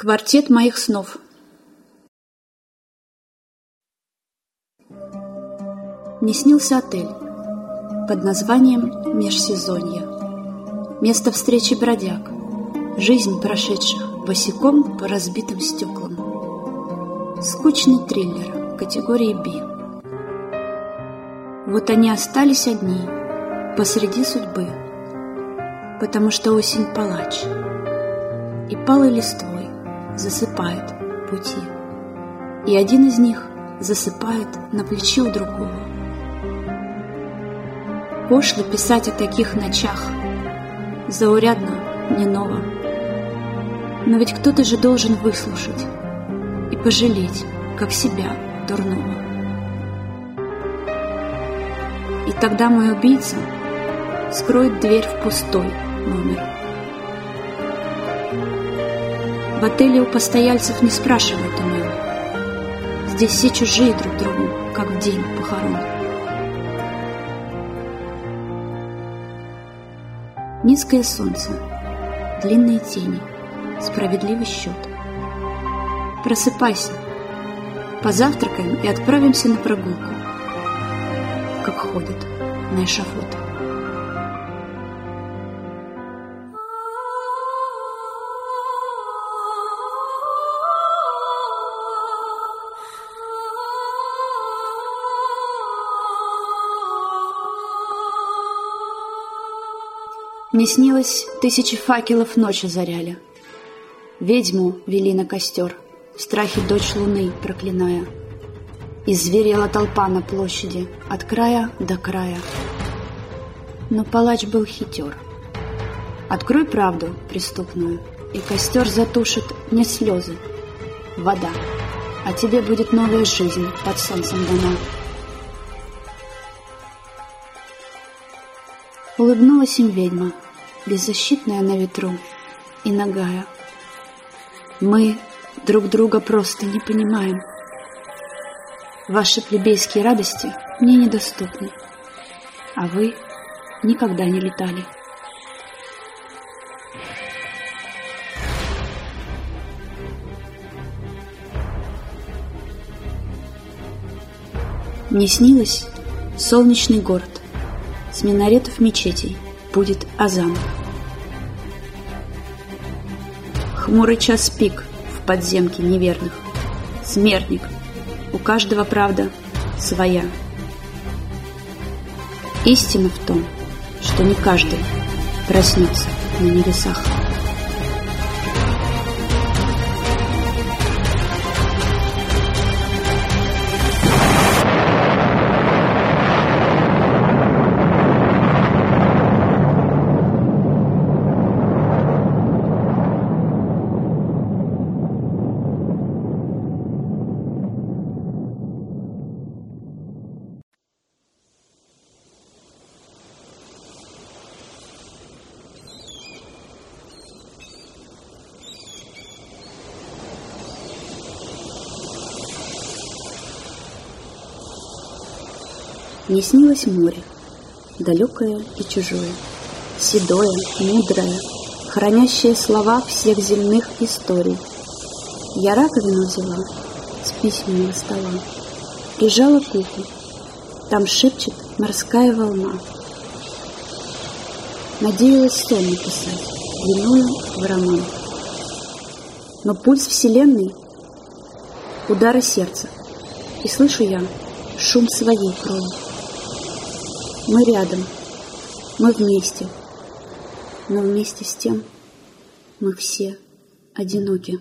Квартет моих снов Мне снился отель под названием Межсезонье. Место встречи бродяг, жизнь прошедших босиком по разбитым стеклам. Скучный триллер категории B. Вот они остались одни посреди судьбы, потому что осень палач, и палой листвой засыпает пути. И один из них засыпает на плече у другого. Пошло писать о таких ночах, заурядно, не ново. Но ведь кто-то же должен выслушать и пожалеть, как себя, дурного. И тогда мой убийца скроет дверь в пустой номер. В отеле у постояльцев не спрашивают имен. Здесь все чужие друг другу, как в день похорон. Низкое солнце, длинные тени, справедливый счет. Просыпайся, позавтракаем и отправимся на прогулку, как ходят на эшафот. Мне снилось, тысячи факелов ночи заряли. Ведьму вели на костер, в страхе дочь луны проклиная. И зверела толпа на площади, от края до края. Но палач был хитер. Открой правду преступную, и костер затушит не слезы, вода, а тебе будет новая жизнь под солнцем дана. Улыбнулась им ведьма, беззащитная на ветру и нагая. Мы друг друга просто не понимаем. Ваши плебейские радости мне недоступны, а вы никогда не летали. Мне снилось солнечный город, с минаретов мечетей будет азан. Хмурый час в подземке неверных. Смертник, у каждого правда своя. Истина в том, что не каждый проснется на небесах. Мне снилось море, далекое и чужое, седое, мудрое, хранящее слова всех земных историй. Я раковину взяла с письменного стола, прижала к уху, там шепчет морская волна. Надеялась сон написать, длиною в роман. Но пульс вселенной — удары сердца, и слышу я шум своей крови. Мы рядом, мы вместе, но вместе с тем мы все одиноки.